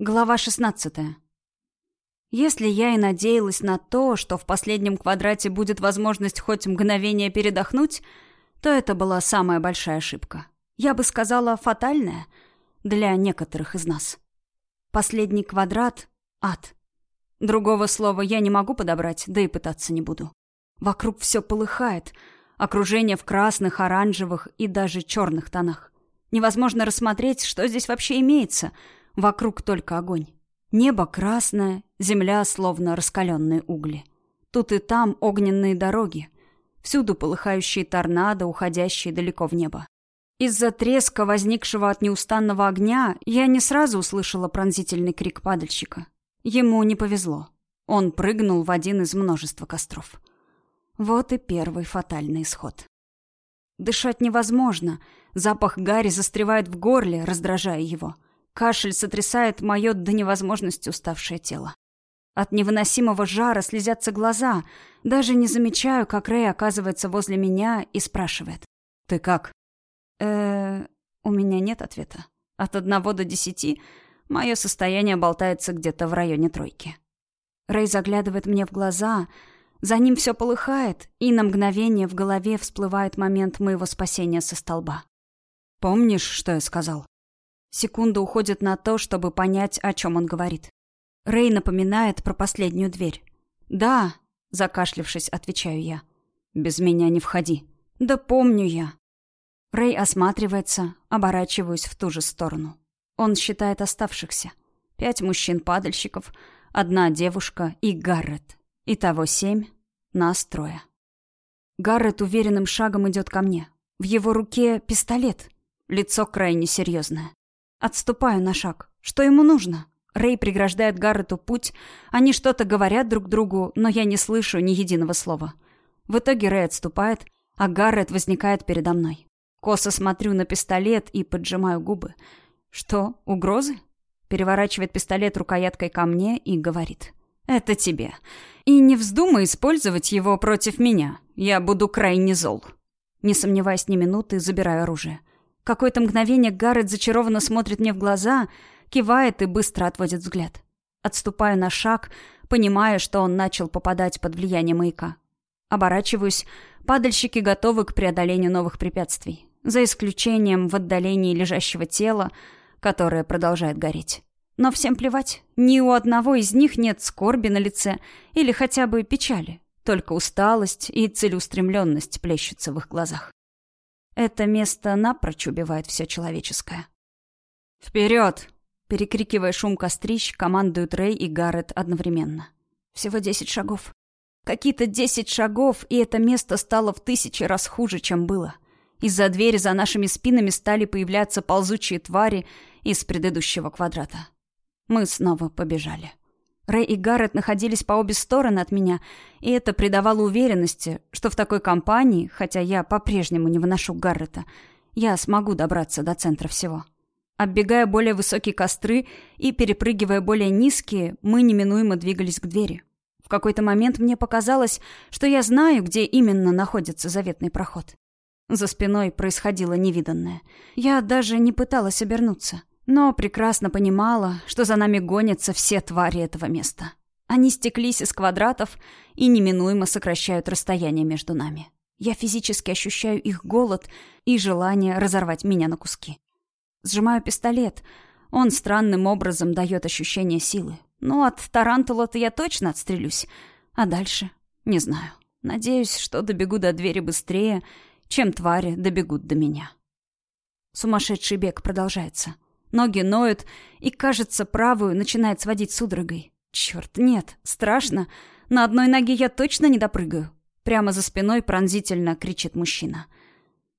Глава 16. Если я и надеялась на то, что в последнем квадрате будет возможность хоть мгновение передохнуть, то это была самая большая ошибка. Я бы сказала, фатальная для некоторых из нас. Последний квадрат — ад. Другого слова я не могу подобрать, да и пытаться не буду. Вокруг все полыхает, окружение в красных, оранжевых и даже черных тонах. Невозможно рассмотреть, что здесь вообще имеется — Вокруг только огонь. Небо красное, земля словно раскаленные угли. Тут и там огненные дороги. Всюду полыхающие торнадо, уходящие далеко в небо. Из-за треска, возникшего от неустанного огня, я не сразу услышала пронзительный крик падальщика. Ему не повезло. Он прыгнул в один из множества костров. Вот и первый фатальный исход. Дышать невозможно. Запах гари застревает в горле, раздражая его — Кашель сотрясает мое до невозможности уставшее тело. От невыносимого жара слезятся глаза. Даже не замечаю, как Рэй оказывается возле меня и спрашивает. «Ты как?» э У меня нет ответа. От одного до десяти мое состояние болтается где-то в районе тройки. Рэй заглядывает мне в глаза, за ним все полыхает, и на мгновение в голове всплывает момент моего спасения со столба. «Помнишь, что я сказал?» Секунда уходит на то, чтобы понять, о чем он говорит. Рэй напоминает про последнюю дверь. «Да», — закашлившись, отвечаю я. «Без меня не входи». «Да помню я». Рэй осматривается, оборачиваюсь в ту же сторону. Он считает оставшихся. Пять мужчин-падальщиков, одна девушка и Гаррет. Итого семь, нас трое. Гаррет уверенным шагом идет ко мне. В его руке пистолет. Лицо крайне серьезное. Отступаю на шаг. Что ему нужно? Рэй преграждает Гаррету путь. Они что-то говорят друг другу, но я не слышу ни единого слова. В итоге Рэй отступает, а Гаррет возникает передо мной. Косо смотрю на пистолет и поджимаю губы. «Что, угрозы?» Переворачивает пистолет рукояткой ко мне и говорит. «Это тебе. И не вздумай использовать его против меня. Я буду крайне зол». Не сомневаясь ни минуты, забираю оружие. Какое-то мгновение Гаррет зачарованно смотрит мне в глаза, кивает и быстро отводит взгляд. Отступаю на шаг, понимая, что он начал попадать под влияние маяка. Оборачиваюсь, падальщики готовы к преодолению новых препятствий, за исключением в отдалении лежащего тела, которое продолжает гореть. Но всем плевать, ни у одного из них нет скорби на лице или хотя бы печали, только усталость и целеустремленность плещутся в их глазах. Это место напрочь убивает все человеческое. «Вперед!» Перекрикивая шум кострищ, командуют Рэй и Гаррет одновременно. Всего десять шагов. Какие-то десять шагов, и это место стало в тысячи раз хуже, чем было. Из-за двери за нашими спинами стали появляться ползучие твари из предыдущего квадрата. Мы снова побежали. Рэй и Гаррет находились по обе стороны от меня, и это придавало уверенности, что в такой компании, хотя я по-прежнему не выношу Гаррета, я смогу добраться до центра всего. Оббегая более высокие костры и перепрыгивая более низкие, мы неминуемо двигались к двери. В какой-то момент мне показалось, что я знаю, где именно находится заветный проход. За спиной происходило невиданное. Я даже не пыталась обернуться но прекрасно понимала, что за нами гонятся все твари этого места. Они стеклись из квадратов и неминуемо сокращают расстояние между нами. Я физически ощущаю их голод и желание разорвать меня на куски. Сжимаю пистолет. Он странным образом дает ощущение силы. Ну, от тарантула-то я точно отстрелюсь. А дальше? Не знаю. Надеюсь, что добегу до двери быстрее, чем твари добегут до меня. Сумасшедший бег продолжается. Ноги ноют, и, кажется, правую начинает сводить судорогой. Черт, нет, страшно. На одной ноге я точно не допрыгаю. Прямо за спиной пронзительно кричит мужчина.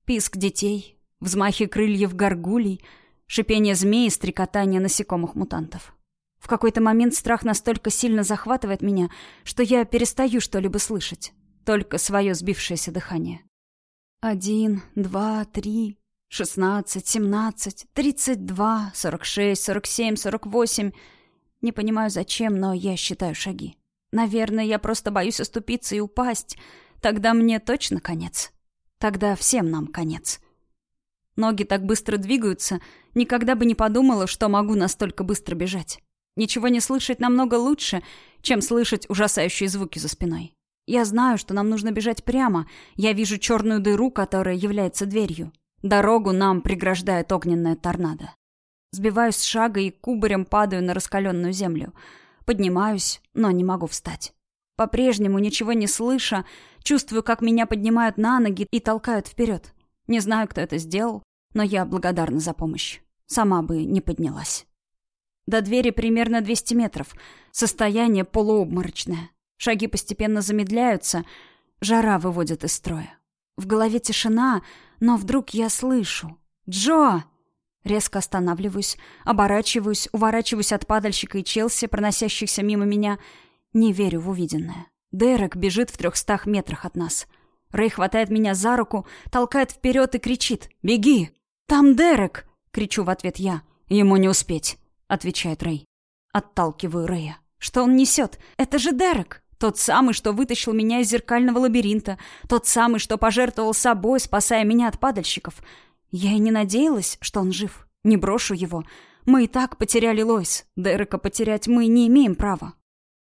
Писк детей, взмахи крыльев горгулей, шипение змей и стрекотание насекомых-мутантов. В какой-то момент страх настолько сильно захватывает меня, что я перестаю что-либо слышать. Только свое сбившееся дыхание. Один, два, три, Шестнадцать, семнадцать, тридцать два, сорок шесть, сорок семь, сорок восемь. Не понимаю, зачем, но я считаю шаги. Наверное, я просто боюсь оступиться и упасть. Тогда мне точно конец. Тогда всем нам конец. Ноги так быстро двигаются, никогда бы не подумала, что могу настолько быстро бежать. Ничего не слышать намного лучше, чем слышать ужасающие звуки за спиной. Я знаю, что нам нужно бежать прямо. Я вижу черную дыру, которая является дверью. Дорогу нам преграждает огненная торнадо. Сбиваюсь с шага и кубарем падаю на раскаленную землю. Поднимаюсь, но не могу встать. По-прежнему, ничего не слыша, чувствую, как меня поднимают на ноги и толкают вперед. Не знаю, кто это сделал, но я благодарна за помощь. Сама бы не поднялась. До двери примерно 200 метров. Состояние полуобморочное. Шаги постепенно замедляются. Жара выводит из строя. В голове тишина, но вдруг я слышу. «Джо!» Резко останавливаюсь, оборачиваюсь, уворачиваюсь от падальщика и Челси, проносящихся мимо меня. Не верю в увиденное. Дерек бежит в трехстах метрах от нас. Рэй хватает меня за руку, толкает вперед и кричит «Беги!» «Там Дерек!» — кричу в ответ я. «Ему не успеть!» — отвечает Рэй. Отталкиваю Рэя. «Что он несет? Это же Дерек!» Тот самый, что вытащил меня из зеркального лабиринта. Тот самый, что пожертвовал собой, спасая меня от падальщиков. Я и не надеялась, что он жив. Не брошу его. Мы и так потеряли Лойс. Дерека потерять мы не имеем права.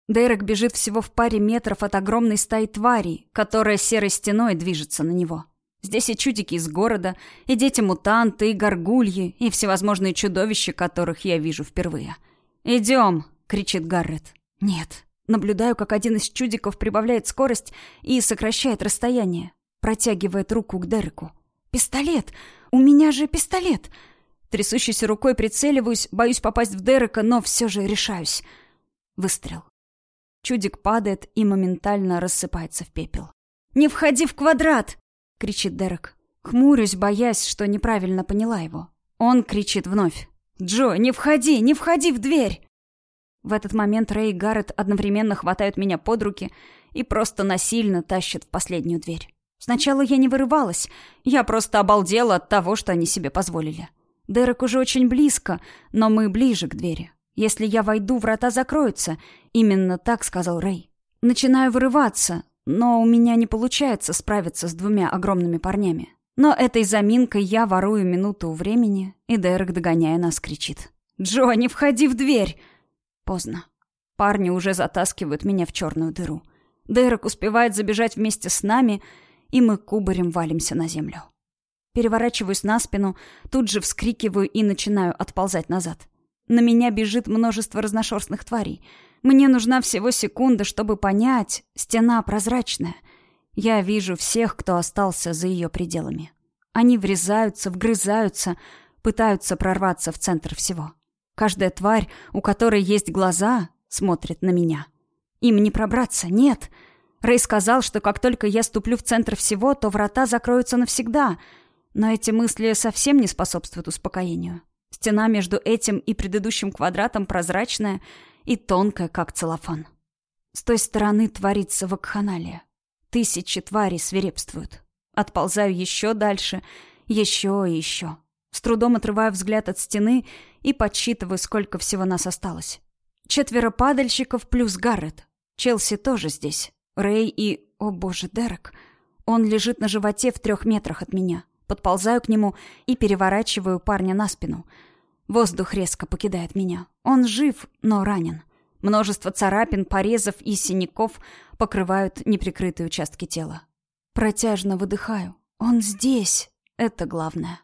Дерек бежит всего в паре метров от огромной стаи тварей, которая серой стеной движется на него. Здесь и чудики из города, и дети-мутанты, и горгульи, и всевозможные чудовища, которых я вижу впервые. «Идем!» — кричит Гаррет. «Нет». Наблюдаю, как один из чудиков прибавляет скорость и сокращает расстояние. Протягивает руку к Дереку. «Пистолет! У меня же пистолет!» Трясущейся рукой прицеливаюсь, боюсь попасть в Дерека, но все же решаюсь. Выстрел. Чудик падает и моментально рассыпается в пепел. «Не входи в квадрат!» — кричит Дерек. Хмурюсь, боясь, что неправильно поняла его. Он кричит вновь. «Джо, не входи! Не входи в дверь!» В этот момент Рэй и Гаррет одновременно хватают меня под руки и просто насильно тащат в последнюю дверь. Сначала я не вырывалась. Я просто обалдела от того, что они себе позволили. Дерек уже очень близко, но мы ближе к двери. Если я войду, врата закроются. Именно так сказал Рэй. Начинаю вырываться, но у меня не получается справиться с двумя огромными парнями. Но этой заминкой я ворую минуту времени, и Дерек, догоняя нас, кричит. «Джо, не входи в дверь!» Поздно. Парни уже затаскивают меня в черную дыру. Дерек успевает забежать вместе с нами — и мы кубарем валимся на землю. Переворачиваюсь на спину, тут же вскрикиваю и начинаю отползать назад. На меня бежит множество разношерстных тварей. Мне нужна всего секунда, чтобы понять, стена прозрачная. Я вижу всех, кто остался за ее пределами. Они врезаются, вгрызаются, пытаются прорваться в центр всего. Каждая тварь, у которой есть глаза, смотрит на меня. Им не пробраться, нет — Рэй сказал, что как только я ступлю в центр всего, то врата закроются навсегда. Но эти мысли совсем не способствуют успокоению. Стена между этим и предыдущим квадратом прозрачная и тонкая, как целлофан. С той стороны творится вакханалия. Тысячи тварей свирепствуют. Отползаю еще дальше, еще и еще. С трудом отрываю взгляд от стены и подсчитываю, сколько всего нас осталось. Четверо падальщиков плюс Гаррет. Челси тоже здесь. Рэй и... О боже, Дерек. Он лежит на животе в трех метрах от меня. Подползаю к нему и переворачиваю парня на спину. Воздух резко покидает меня. Он жив, но ранен. Множество царапин, порезов и синяков покрывают неприкрытые участки тела. Протяжно выдыхаю. Он здесь. Это главное.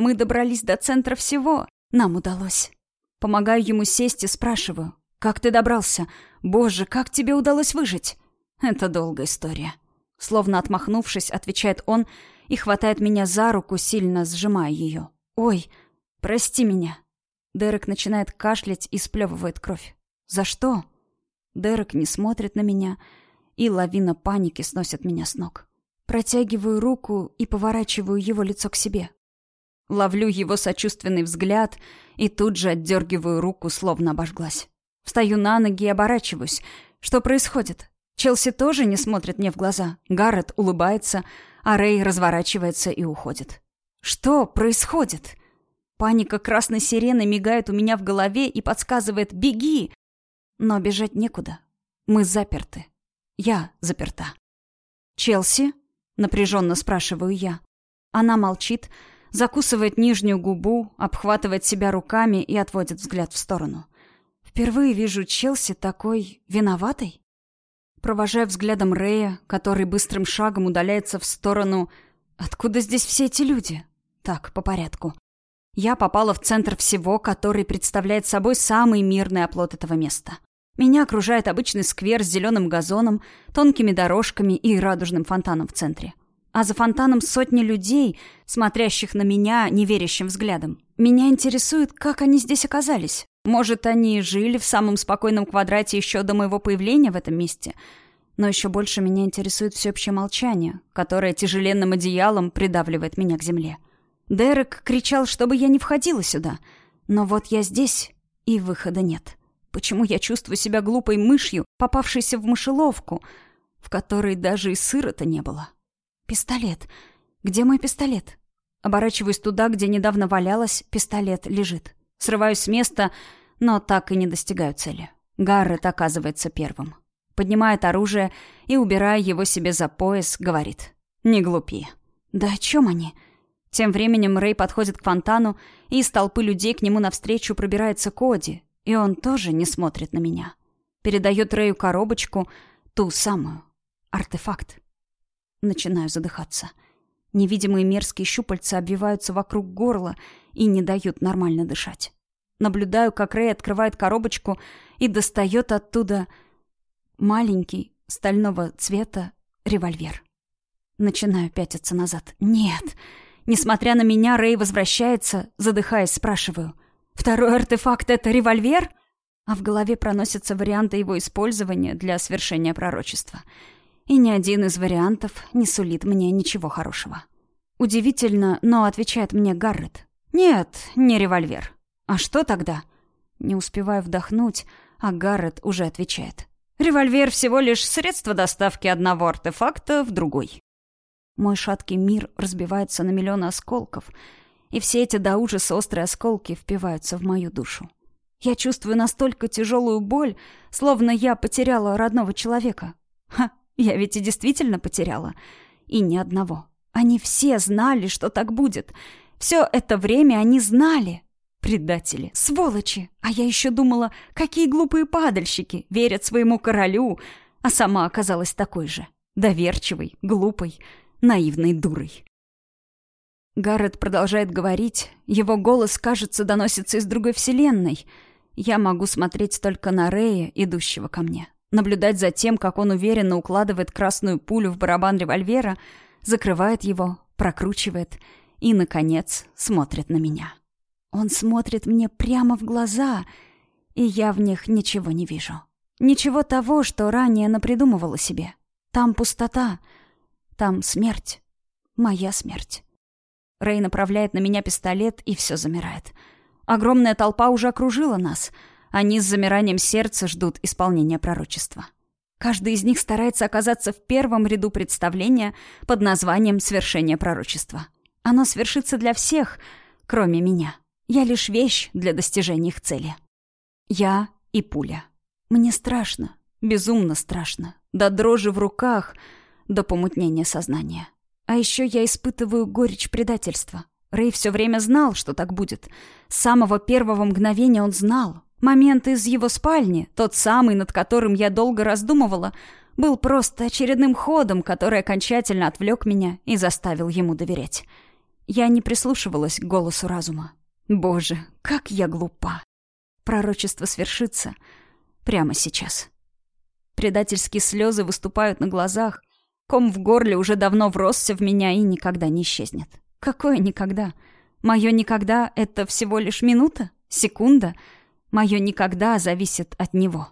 Мы добрались до центра всего. Нам удалось. Помогаю ему сесть и спрашиваю. «Как ты добрался? Боже, как тебе удалось выжить?» Это долгая история. Словно отмахнувшись, отвечает он и хватает меня за руку, сильно сжимая ее. «Ой, прости меня». Дерек начинает кашлять и сплевывает кровь. «За что?» Дерек не смотрит на меня, и лавина паники сносит меня с ног. Протягиваю руку и поворачиваю его лицо к себе. Ловлю его сочувственный взгляд и тут же отдергиваю руку, словно обожглась. Встаю на ноги и оборачиваюсь. Что происходит? Челси тоже не смотрит мне в глаза. Гаррет улыбается, а Рэй разворачивается и уходит. Что происходит? Паника красной сирены мигает у меня в голове и подсказывает «Беги!». Но бежать некуда. Мы заперты. Я заперта. «Челси?» — напряженно спрашиваю я. Она молчит, закусывает нижнюю губу, обхватывает себя руками и отводит взгляд в сторону. Впервые вижу Челси такой виноватой. Провожая взглядом Рэя, который быстрым шагом удаляется в сторону... Откуда здесь все эти люди? Так, по порядку. Я попала в центр всего, который представляет собой самый мирный оплот этого места. Меня окружает обычный сквер с зеленым газоном, тонкими дорожками и радужным фонтаном в центре. А за фонтаном сотни людей, смотрящих на меня неверящим взглядом. Меня интересует, как они здесь оказались. Может, они жили в самом спокойном квадрате еще до моего появления в этом месте. Но еще больше меня интересует всеобщее молчание, которое тяжеленным одеялом придавливает меня к земле. Дерек кричал, чтобы я не входила сюда. Но вот я здесь, и выхода нет. Почему я чувствую себя глупой мышью, попавшейся в мышеловку, в которой даже и сыра-то не было? Пистолет. Где мой пистолет? Оборачиваюсь туда, где недавно валялась, пистолет лежит. Срываюсь с места, но так и не достигаю цели. Гаррет оказывается первым. Поднимает оружие и, убирая его себе за пояс, говорит. «Не глупи». «Да о чем они?» Тем временем Рэй подходит к фонтану, и из толпы людей к нему навстречу пробирается Коди, и он тоже не смотрит на меня. Передает Рэю коробочку, ту самую. Артефакт. Начинаю задыхаться. Невидимые мерзкие щупальца обвиваются вокруг горла и не дают нормально дышать. Наблюдаю, как Рэй открывает коробочку и достает оттуда маленький, стального цвета, револьвер. Начинаю пятиться назад. «Нет!» Несмотря на меня, Рэй возвращается, задыхаясь, спрашиваю. Второй артефакт — это револьвер? А в голове проносятся варианты его использования для свершения пророчества. И ни один из вариантов не сулит мне ничего хорошего. Удивительно, но отвечает мне Гаррет. «Нет, не револьвер. А что тогда?» Не успеваю вдохнуть, а Гаррет уже отвечает. «Револьвер всего лишь средство доставки одного артефакта в другой». Мой шаткий мир разбивается на миллионы осколков — и все эти до ужаса острые осколки впиваются в мою душу. Я чувствую настолько тяжелую боль, словно я потеряла родного человека. Ха, я ведь и действительно потеряла. И ни одного. Они все знали, что так будет. Все это время они знали. Предатели, сволочи. А я еще думала, какие глупые падальщики верят своему королю, а сама оказалась такой же. Доверчивой, глупой, наивной дурой. Гаррет продолжает говорить. Его голос, кажется, доносится из другой вселенной. Я могу смотреть только на Рея, идущего ко мне. Наблюдать за тем, как он уверенно укладывает красную пулю в барабан револьвера, закрывает его, прокручивает и, наконец, смотрит на меня. Он смотрит мне прямо в глаза, и я в них ничего не вижу. Ничего того, что ранее напридумывала себе. Там пустота, там смерть. Моя смерть. Рэй направляет на меня пистолет, и все замирает. Огромная толпа уже окружила нас. Они с замиранием сердца ждут исполнения пророчества. Каждый из них старается оказаться в первом ряду представления под названием «Свершение пророчества». Оно свершится для всех, кроме меня. Я лишь вещь для достижения их цели. Я и пуля. Мне страшно, безумно страшно. До дрожи в руках, до помутнения сознания. А еще я испытываю горечь предательства. Рэй все время знал, что так будет. С самого первого мгновения он знал. Момент из его спальни, тот самый, над которым я долго раздумывала, был просто очередным ходом, который окончательно отвлек меня и заставил ему доверять. Я не прислушивалась к голосу разума. Боже, как я глупа. Пророчество свершится прямо сейчас. Предательские слезы выступают на глазах, Ком в горле уже давно вросся в меня и никогда не исчезнет. Какое никогда? Мое никогда — это всего лишь минута? Секунда? Мое никогда зависит от него.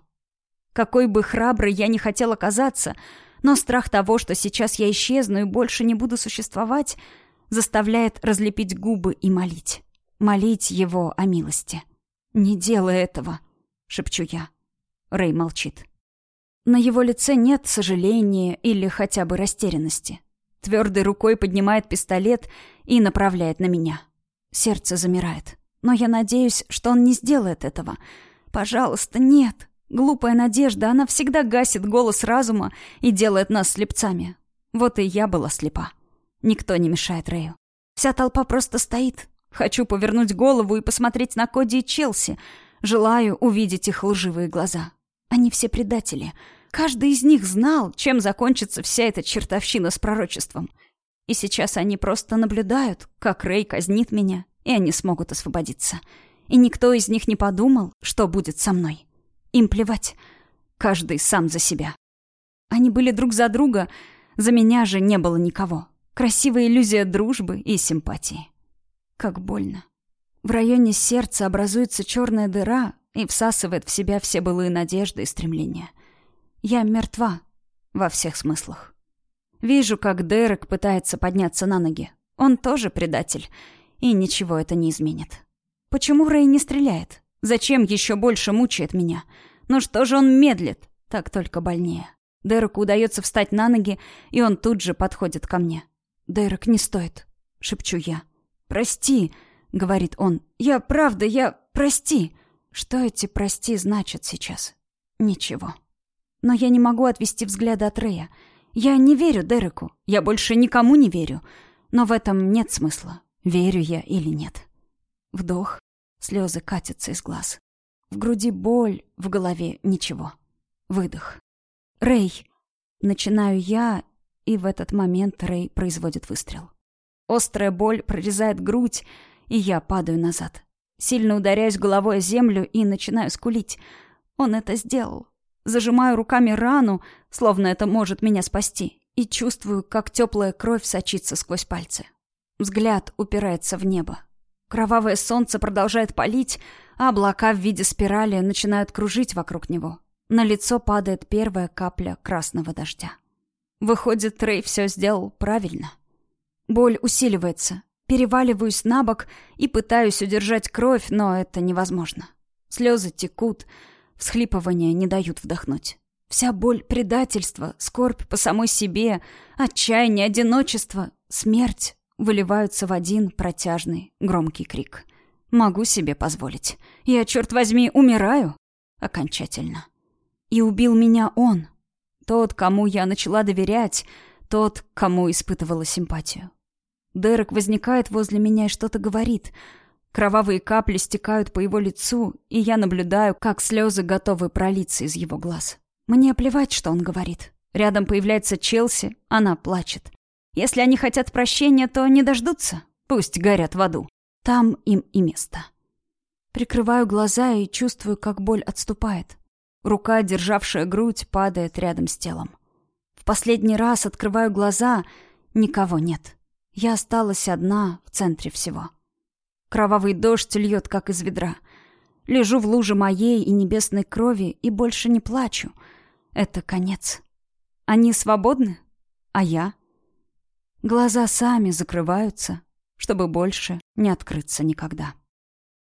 Какой бы храброй я не хотела казаться, но страх того, что сейчас я исчезну и больше не буду существовать, заставляет разлепить губы и молить. Молить его о милости. «Не делай этого», — шепчу я. Рэй молчит. На его лице нет сожаления или хотя бы растерянности. Твердой рукой поднимает пистолет и направляет на меня. Сердце замирает. Но я надеюсь, что он не сделает этого. Пожалуйста, нет. Глупая надежда, она всегда гасит голос разума и делает нас слепцами. Вот и я была слепа. Никто не мешает Рэю. Вся толпа просто стоит. Хочу повернуть голову и посмотреть на Коди и Челси. Желаю увидеть их лживые глаза. Они все предатели. Каждый из них знал, чем закончится вся эта чертовщина с пророчеством. И сейчас они просто наблюдают, как Рэй казнит меня, и они смогут освободиться. И никто из них не подумал, что будет со мной. Им плевать. Каждый сам за себя. Они были друг за друга, за меня же не было никого. Красивая иллюзия дружбы и симпатии. Как больно. В районе сердца образуется черная дыра и всасывает в себя все былые надежды и стремления. Я мертва во всех смыслах. Вижу, как Дерек пытается подняться на ноги. Он тоже предатель, и ничего это не изменит. Почему Рэй не стреляет? Зачем еще больше мучает меня? Ну что же он медлит? Так только больнее. Дереку удается встать на ноги, и он тут же подходит ко мне. «Дерек, не стоит», — шепчу я. «Прости», — говорит он. «Я правда, я... Прости». Что эти «прости» значат сейчас? Ничего. Но я не могу отвести взгляда от Рея. Я не верю Дереку. Я больше никому не верю. Но в этом нет смысла, верю я или нет. Вдох, слезы катятся из глаз. В груди боль, в голове ничего. Выдох. «Рэй!» Начинаю я, и в этот момент Рэй производит выстрел. Острая боль прорезает грудь, и я падаю назад. Сильно ударяюсь головой о землю и начинаю скулить. Он это сделал. Зажимаю руками рану, словно это может меня спасти, и чувствую, как теплая кровь сочится сквозь пальцы. Взгляд упирается в небо. Кровавое солнце продолжает палить, а облака в виде спирали начинают кружить вокруг него. На лицо падает первая капля красного дождя. Выходит, Трей все сделал правильно. Боль усиливается. Переваливаюсь на бок и пытаюсь удержать кровь, но это невозможно. Слезы текут, всхлипывания не дают вдохнуть. Вся боль предательства, скорбь по самой себе, отчаяние, одиночество, смерть выливаются в один протяжный, громкий крик. Могу себе позволить. Я, черт возьми, умираю окончательно. И убил меня он. Тот, кому я начала доверять, тот, кому испытывала симпатию. Дерек возникает возле меня и что-то говорит. Кровавые капли стекают по его лицу, и я наблюдаю, как слезы готовы пролиться из его глаз. Мне плевать, что он говорит. Рядом появляется Челси, она плачет. Если они хотят прощения, то не дождутся. Пусть горят в аду. Там им и место. Прикрываю глаза и чувствую, как боль отступает. Рука, державшая грудь, падает рядом с телом. В последний раз открываю глаза, никого нет. Я осталась одна в центре всего. Кровавый дождь льет, как из ведра. Лежу в луже моей и небесной крови и больше не плачу. Это конец. Они свободны, а я? Глаза сами закрываются, чтобы больше не открыться никогда.